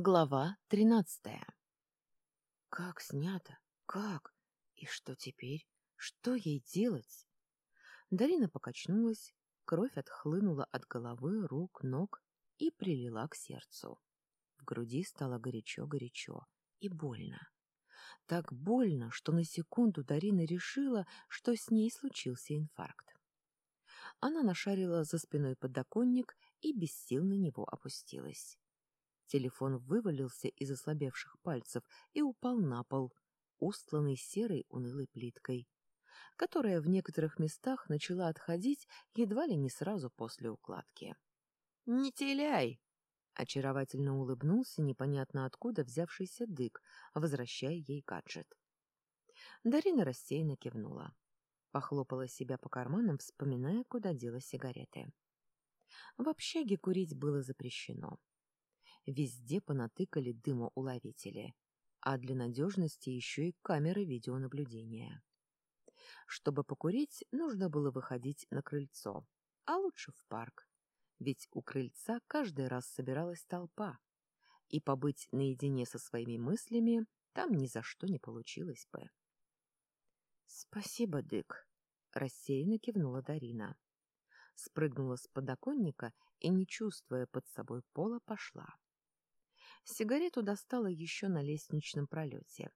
Глава тринадцатая. Как снято? Как? И что теперь? Что ей делать? Дарина покачнулась, кровь отхлынула от головы, рук, ног и прилила к сердцу. В груди стало горячо-горячо и больно. Так больно, что на секунду Дарина решила, что с ней случился инфаркт. Она нашарила за спиной подоконник и без сил на него опустилась. Телефон вывалился из ослабевших пальцев и упал на пол, устланный серой унылой плиткой, которая в некоторых местах начала отходить едва ли не сразу после укладки. «Не теляй!» — очаровательно улыбнулся непонятно откуда взявшийся дык, возвращая ей гаджет. Дарина рассеянно кивнула. Похлопала себя по карманам, вспоминая, куда дела сигареты. В общаге курить было запрещено. Везде понатыкали дымоуловители, а для надежности еще и камеры видеонаблюдения. Чтобы покурить, нужно было выходить на крыльцо, а лучше в парк, ведь у крыльца каждый раз собиралась толпа, и побыть наедине со своими мыслями там ни за что не получилось бы. — Спасибо, Дык, — рассеянно кивнула Дарина. Спрыгнула с подоконника и, не чувствуя под собой пола, пошла. Сигарету достала еще на лестничном пролете.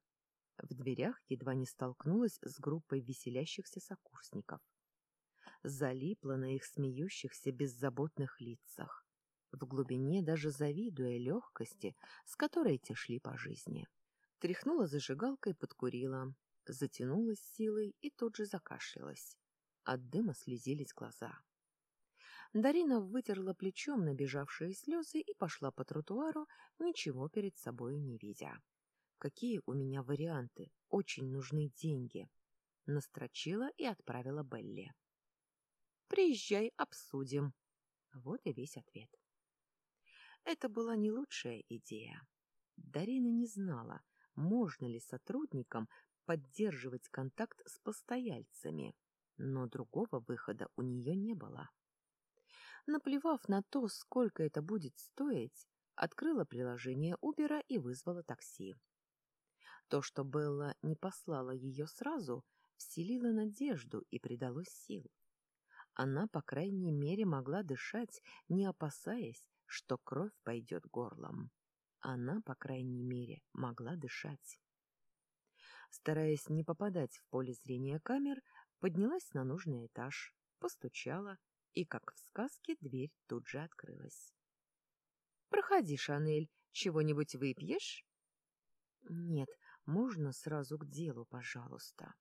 В дверях едва не столкнулась с группой веселящихся сокурсников. Залипла на их смеющихся беззаботных лицах, в глубине даже завидуя легкости, с которой те шли по жизни. Тряхнула зажигалкой, подкурила, затянулась силой и тут же закашлялась. От дыма слезились глаза. Дарина вытерла плечом набежавшие слезы и пошла по тротуару, ничего перед собой не видя. Какие у меня варианты? Очень нужны деньги. Настрочила и отправила Белли. Приезжай, обсудим. Вот и весь ответ. Это была не лучшая идея. Дарина не знала, можно ли сотрудникам поддерживать контакт с постояльцами, но другого выхода у нее не было. Наплевав на то, сколько это будет стоить, открыла приложение Убера и вызвала такси. То, что Белла не послала ее сразу, вселило надежду и придало сил. Она, по крайней мере, могла дышать, не опасаясь, что кровь пойдет горлом. Она, по крайней мере, могла дышать. Стараясь не попадать в поле зрения камер, поднялась на нужный этаж, постучала и, как в сказке, дверь тут же открылась. «Проходи, Шанель, чего-нибудь выпьешь?» «Нет, можно сразу к делу, пожалуйста».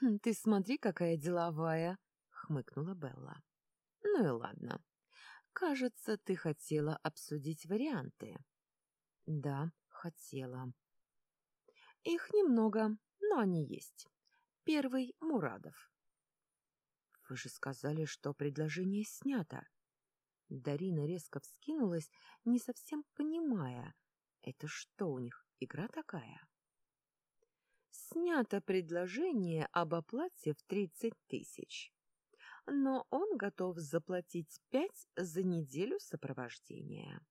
«Хм, «Ты смотри, какая деловая!» — хмыкнула Белла. «Ну и ладно. Кажется, ты хотела обсудить варианты». «Да, хотела». «Их немного, но они есть. Первый — Мурадов. Вы же сказали, что предложение снято. Дарина резко вскинулась, не совсем понимая, это что у них, игра такая? Снято предложение об оплате в тридцать тысяч, но он готов заплатить пять за неделю сопровождения.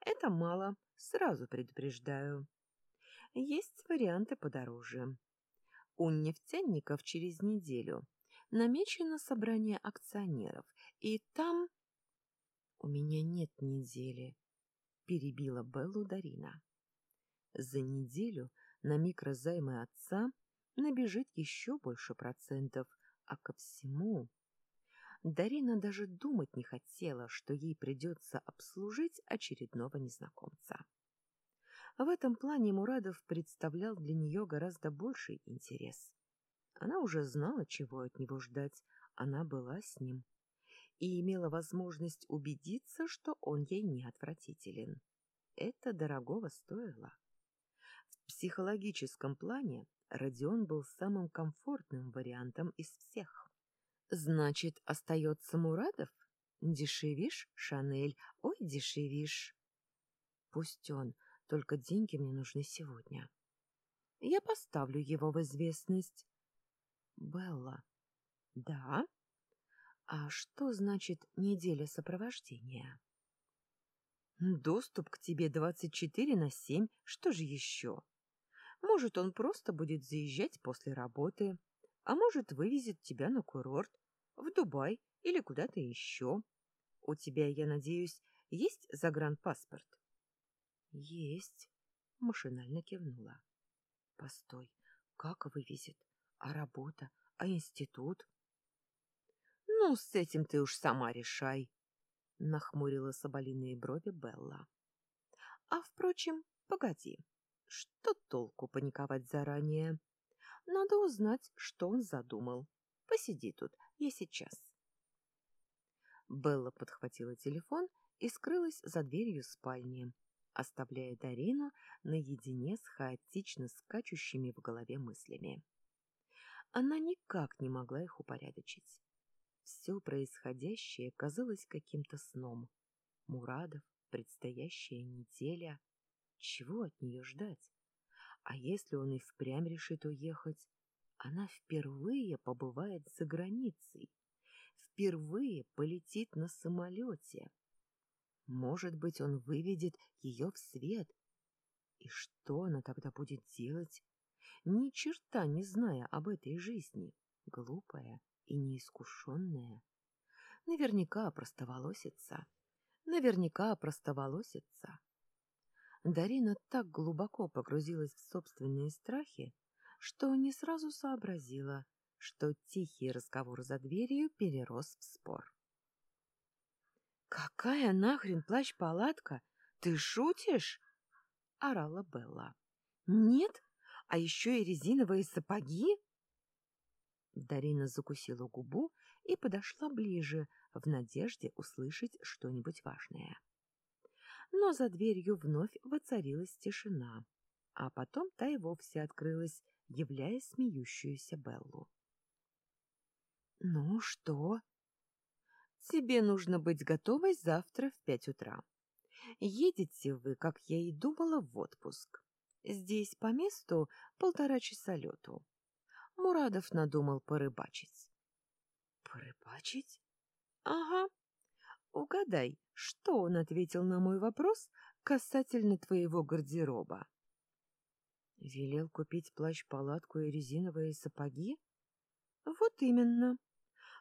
Это мало, сразу предупреждаю. Есть варианты подороже. У нефтяников через неделю намечено собрание акционеров, и там... — У меня нет недели, — перебила Беллу Дарина. За неделю на микрозаймы отца набежит еще больше процентов, а ко всему... Дарина даже думать не хотела, что ей придется обслужить очередного незнакомца. В этом плане Мурадов представлял для нее гораздо больший интерес. Она уже знала, чего от него ждать, она была с ним и имела возможность убедиться, что он ей не отвратителен. Это дорогого стоило. В психологическом плане Родион был самым комфортным вариантом из всех. Значит, остается Мурадов? Дешевишь, Шанель? Ой, дешевишь. Пусть он, только деньги мне нужны сегодня. Я поставлю его в известность. Белла. Да? А что значит неделя сопровождения? Доступ к тебе 24 на 7, что же еще? Может, он просто будет заезжать после работы, а может, вывезет тебя на курорт, в Дубай или куда-то еще. У тебя, я надеюсь, есть загранпаспорт? Есть, машинально кивнула. Постой, как вывезет? А работа? А институт? Ну, с этим ты уж сама решай, нахмурила соболиные брови Белла. А впрочем, погоди. Что толку паниковать заранее? Надо узнать, что он задумал. Посиди тут, я сейчас. Белла подхватила телефон и скрылась за дверью спальни, оставляя Дарину наедине с хаотично скачущими в голове мыслями. Она никак не могла их упорядочить. Все происходящее казалось каким-то сном. Мурадов, предстоящая неделя. Чего от нее ждать? А если он и впрямь решит уехать? Она впервые побывает за границей. Впервые полетит на самолете. Может быть, он выведет ее в свет. И что она тогда будет делать? Ни черта не зная об этой жизни. Глупая и неискушенная. Наверняка простоволосится. Наверняка простоволосится. Дарина так глубоко погрузилась в собственные страхи, что не сразу сообразила, что тихий разговор за дверью перерос в спор. «Какая нахрен плащ-палатка? Ты шутишь?» — орала Белла. «Нет? А еще и резиновые сапоги?» Дарина закусила губу и подошла ближе, в надежде услышать что-нибудь важное. Но за дверью вновь воцарилась тишина, а потом та и вовсе открылась, являя смеющуюся Беллу. «Ну что?» «Тебе нужно быть готовой завтра в пять утра. Едете вы, как я и думала, в отпуск. Здесь по месту полтора часа лету. Мурадов надумал порыбачить. Порыбачить? Ага. Угадай, что он ответил на мой вопрос касательно твоего гардероба? Велел купить плащ-палатку и резиновые сапоги? Вот именно.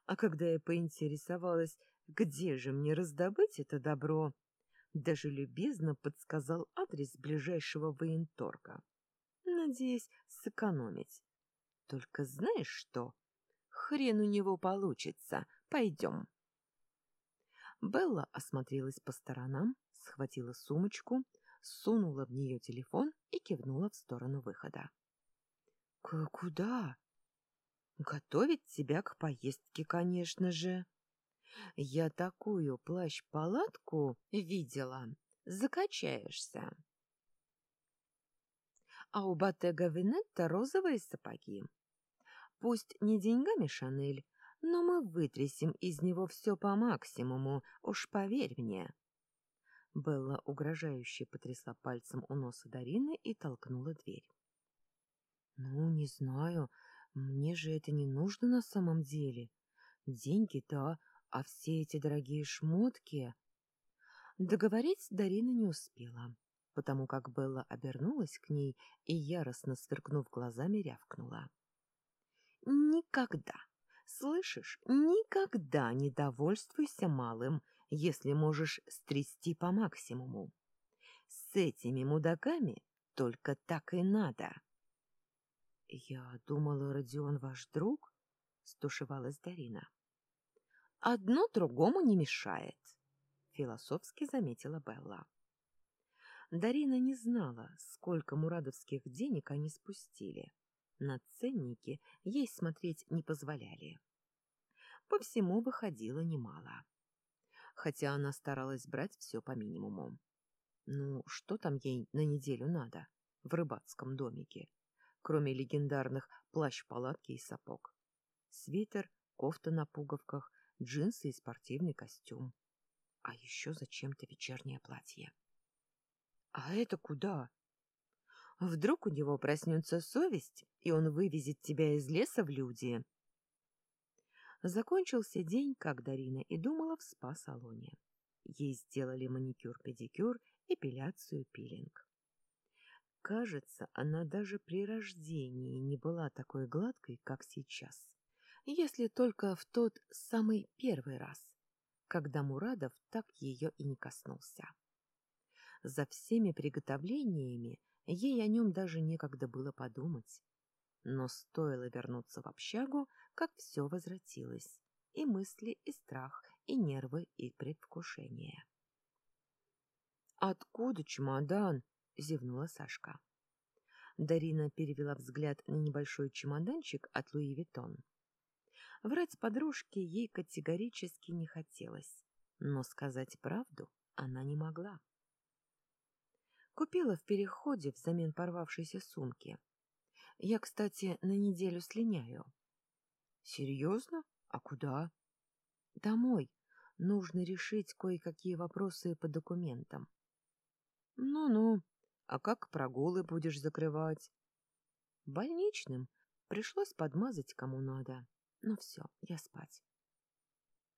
А когда я поинтересовалась, где же мне раздобыть это добро, даже любезно подсказал адрес ближайшего военторга, надеясь сэкономить. Только знаешь что? Хрен у него получится. Пойдем. Белла осмотрелась по сторонам, схватила сумочку, сунула в нее телефон и кивнула в сторону выхода. — Куда? — Готовить тебя к поездке, конечно же. Я такую плащ-палатку видела. Закачаешься. А у Боттега Венетта розовые сапоги. Пусть не деньгами Шанель, но мы вытрясем из него все по максимуму, уж поверь мне. Белла угрожающе потрясла пальцем у носа Дарины и толкнула дверь. — Ну, не знаю, мне же это не нужно на самом деле. Деньги, да, а все эти дорогие шмотки... Договорить Дарина не успела, потому как Белла обернулась к ней и, яростно сверкнув глазами, рявкнула. — Никогда, слышишь, никогда не довольствуйся малым, если можешь стрясти по максимуму. С этими мудаками только так и надо. — Я думала, Родион ваш друг, — стушевалась Дарина. — Одно другому не мешает, — философски заметила Белла. Дарина не знала, сколько мурадовских денег они спустили. — на ценники ей смотреть не позволяли. По всему выходило немало. Хотя она старалась брать все по минимуму. Ну, что там ей на неделю надо в рыбацком домике, кроме легендарных плащ-палатки и сапог? Свитер, кофта на пуговках, джинсы и спортивный костюм. А еще зачем-то вечернее платье. — А это куда? Вдруг у него проснется совесть, и он вывезет тебя из леса в люди. Закончился день, как Дарина и думала в спа-салоне. Ей сделали маникюр-педикюр, эпиляцию, пилинг. Кажется, она даже при рождении не была такой гладкой, как сейчас. Если только в тот самый первый раз, когда Мурадов так ее и не коснулся. За всеми приготовлениями ей о нем даже некогда было подумать. Но стоило вернуться в общагу, как все возвратилось. И мысли, и страх, и нервы, и предвкушение. «Откуда чемодан?» — зевнула Сашка. Дарина перевела взгляд на небольшой чемоданчик от Луи Виттон. Врать подружке ей категорически не хотелось, но сказать правду она не могла. Купила в переходе взамен порвавшейся сумки. Я, кстати, на неделю слиняю. Серьезно? А куда? Домой. Нужно решить кое-какие вопросы по документам. Ну-ну, а как прогулы будешь закрывать? Больничным пришлось подмазать кому надо. Ну все, я спать.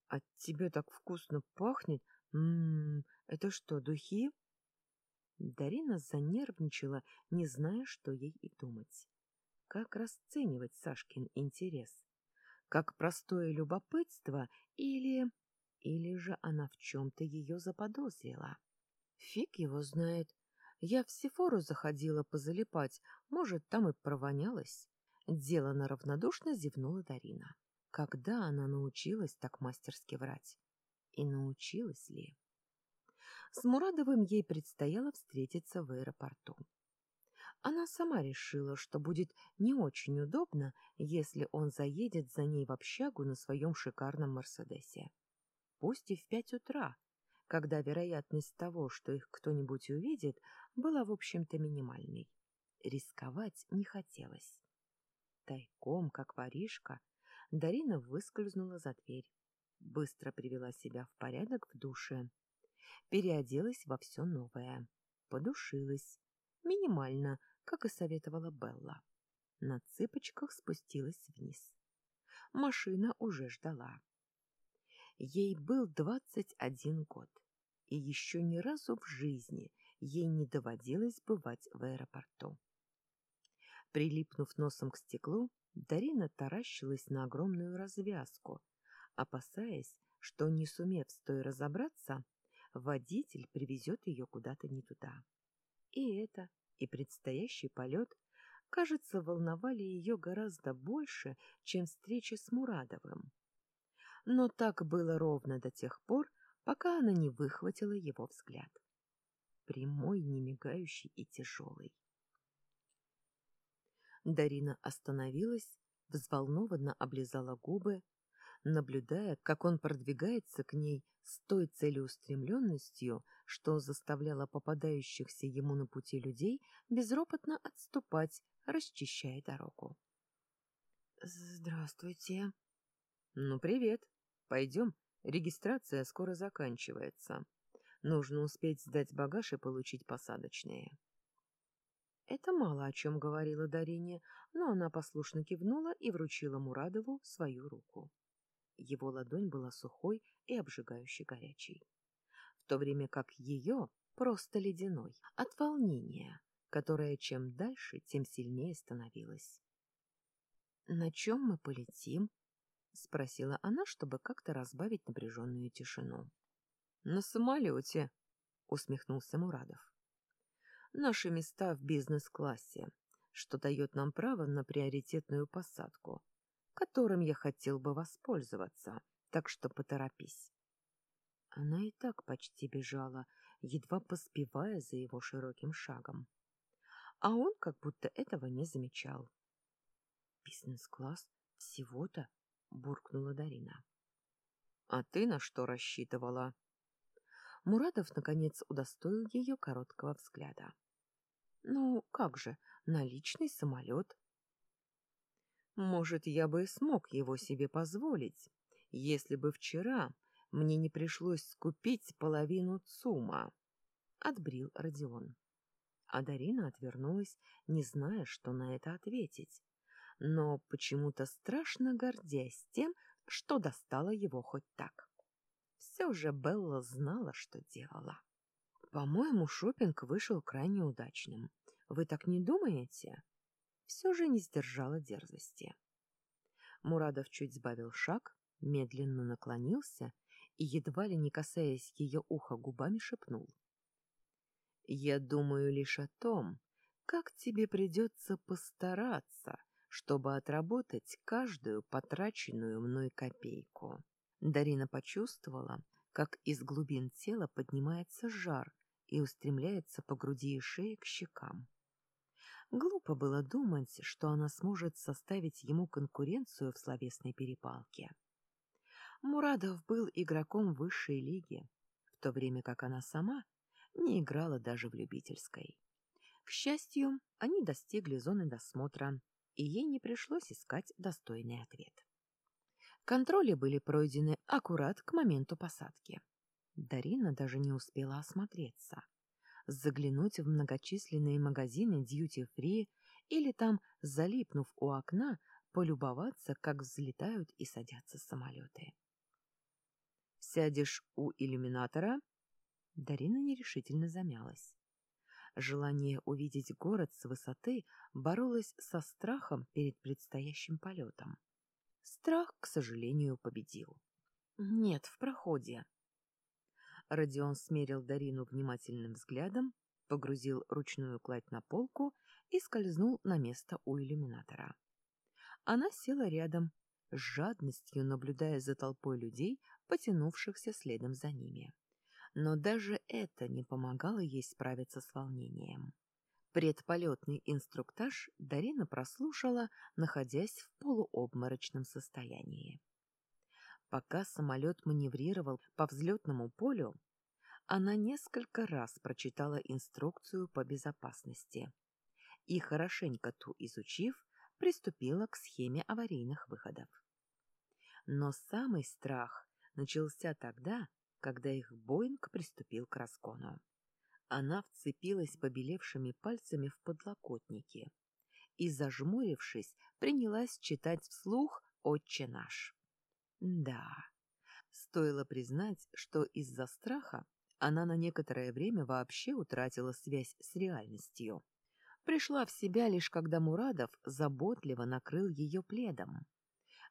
От тебя так вкусно пахнет. Ммм, это что, духи? Дарина занервничала, не зная, что ей и думать. Как расценивать Сашкин интерес? Как простое любопытство или... Или же она в чем-то ее заподозрила? Фиг его знает. Я в Сефору заходила позалипать, может, там и провонялась. Делано равнодушно зевнула Дарина. Когда она научилась так мастерски врать? И научилась ли? С Мурадовым ей предстояло встретиться в аэропорту. Она сама решила, что будет не очень удобно, если он заедет за ней в общагу на своем шикарном «Мерседесе». Пусть и в пять утра, когда вероятность того, что их кто-нибудь увидит, была, в общем-то, минимальной. Рисковать не хотелось. Тайком, как воришка, Дарина выскользнула за дверь. Быстро привела себя в порядок в душе. Переоделась во все новое. Подушилась. Минимально, как и советовала Белла. На цыпочках спустилась вниз. Машина уже ждала. Ей был двадцать один год, и еще ни разу в жизни ей не доводилось бывать в аэропорту. Прилипнув носом к стеклу, Дарина таращилась на огромную развязку, опасаясь, что, не сумев с той разобраться, водитель привезет ее куда-то не туда. И это, и предстоящий полет, кажется, волновали ее гораздо больше, чем встреча с Мурадовым. Но так было ровно до тех пор, пока она не выхватила его взгляд. Прямой, немигающий и тяжелый. Дарина остановилась, взволнованно облизала губы, наблюдая, как он продвигается к ней с той целеустремленностью, что заставляло попадающихся ему на пути людей безропотно отступать, расчищая дорогу. «Здравствуйте». «Ну, привет. Пойдем. Регистрация скоро заканчивается. Нужно успеть сдать багаж и получить посадочные». Это мало о чем говорила Дарине, но она послушно кивнула и вручила Мурадову свою руку. Его ладонь была сухой и обжигающе горячей, в то время как ее просто ледяной, от волнения, которое чем дальше, тем сильнее становилось. «На чем мы полетим?» — спросила она, чтобы как-то разбавить напряженную тишину. «На самолете», — усмехнулся Мурадов. «Наши места в бизнес-классе, что дает нам право на приоритетную посадку, которым я хотел бы воспользоваться, так что поторопись. Она и так почти бежала, едва поспевая за его широким шагом. А он как будто этого не замечал. «Бизнес-класс? Всего-то?» — буркнула Дарина. «А ты на что рассчитывала?» Мурадов, наконец, удостоил ее короткого взгляда. «Ну, как же, наличный самолет?» Может, я бы и смог его себе позволить, если бы вчера мне не пришлось скупить половину ЦУМа. Отбрил Родион. А Дарина отвернулась, не зная, что на это ответить, но почему-то страшно гордясь тем, что достала его хоть так. Все же Белла знала, что делала. По-моему, шопинг вышел крайне удачным. Вы так не думаете? Все же не сдержала дерзости. Мурадов чуть сбавил шаг, медленно наклонился и, едва ли не касаясь ее уха губами, шепнул. «Я думаю лишь о том, как тебе придется постараться, чтобы отработать каждую потраченную мной копейку». Дарина почувствовала, как из глубин тела поднимается жар и устремляется по груди и шее к щекам. Глупо было думать, что она сможет составить ему конкуренцию в словесной перепалке. Мурадов был игроком высшей лиги, в то время как она сама не играла даже в любительской. К счастью, они достигли зоны досмотра, и ей не пришлось искать достойный ответ. Контроли были пройдены аккурат к моменту посадки. Дарина даже не успела осмотреться. Заглянуть в многочисленные магазины дьюти-фри или там, залипнув у окна, полюбоваться, как взлетают и садятся самолеты. «Сядешь у иллюминатора?» Дарина нерешительно замялась. Желание увидеть город с высоты боролось со страхом перед предстоящим полетом. Страх, к сожалению, победил. «Нет, в проходе». Родион смерил Дарину внимательным взглядом, погрузил ручную кладь на полку и скользнул на место у иллюминатора. Она села рядом, с жадностью наблюдая за толпой людей, потянувшихся следом за ними. Но даже это не помогало ей справиться с волнением. Предполетный инструктаж Дарина прослушала, находясь в полуобморочном состоянии. Пока самолет маневрировал по взлетному полю, она несколько раз прочитала инструкцию по безопасности и, хорошенько ту изучив, приступила к схеме аварийных выходов. Но самый страх начался тогда, когда их Боинг приступил к разгону. Она вцепилась побелевшими пальцами в подлокотники и, зажмурившись, принялась читать вслух «Отче наш». Да, стоило признать, что из-за страха она на некоторое время вообще утратила связь с реальностью. Пришла в себя лишь когда Мурадов заботливо накрыл ее пледом.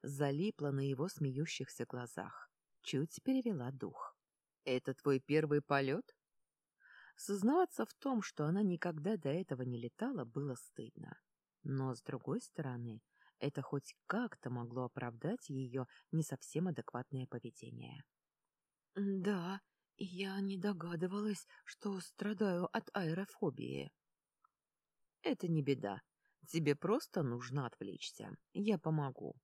Залипла на его смеющихся глазах, чуть перевела дух. «Это твой первый полет?» Сознаваться в том, что она никогда до этого не летала, было стыдно. Но, с другой стороны, это хоть как-то могло оправдать ее не совсем адекватное поведение. «Да, я не догадывалась, что страдаю от аэрофобии». «Это не беда. Тебе просто нужно отвлечься. Я помогу».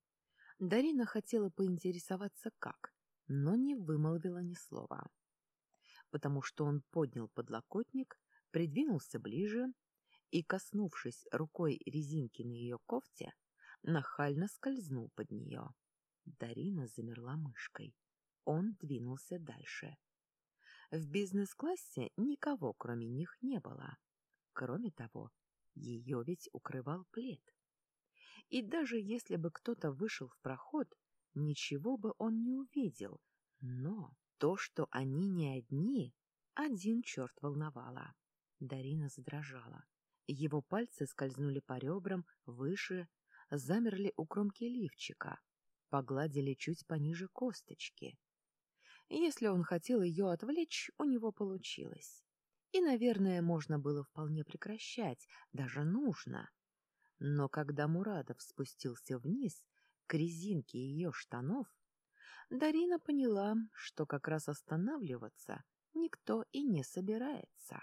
Дарина хотела поинтересоваться, как, но не вымолвила ни слова потому что он поднял подлокотник, придвинулся ближе и, коснувшись рукой резинки на ее кофте, нахально скользнул под нее. Дарина замерла мышкой. Он двинулся дальше. В бизнес-классе никого, кроме них, не было. Кроме того, ее ведь укрывал плед. И даже если бы кто-то вышел в проход, ничего бы он не увидел. Но то, что они не одни, один черт волновало. Дарина задрожала. Его пальцы скользнули по ребрам, выше, замерли у кромки лифчика, погладили чуть пониже косточки. Если он хотел ее отвлечь, у него получилось. И, наверное, можно было вполне прекращать, даже нужно. Но когда Мурадов спустился вниз, к резинке ее штанов, Дарина поняла, что как раз останавливаться никто и не собирается.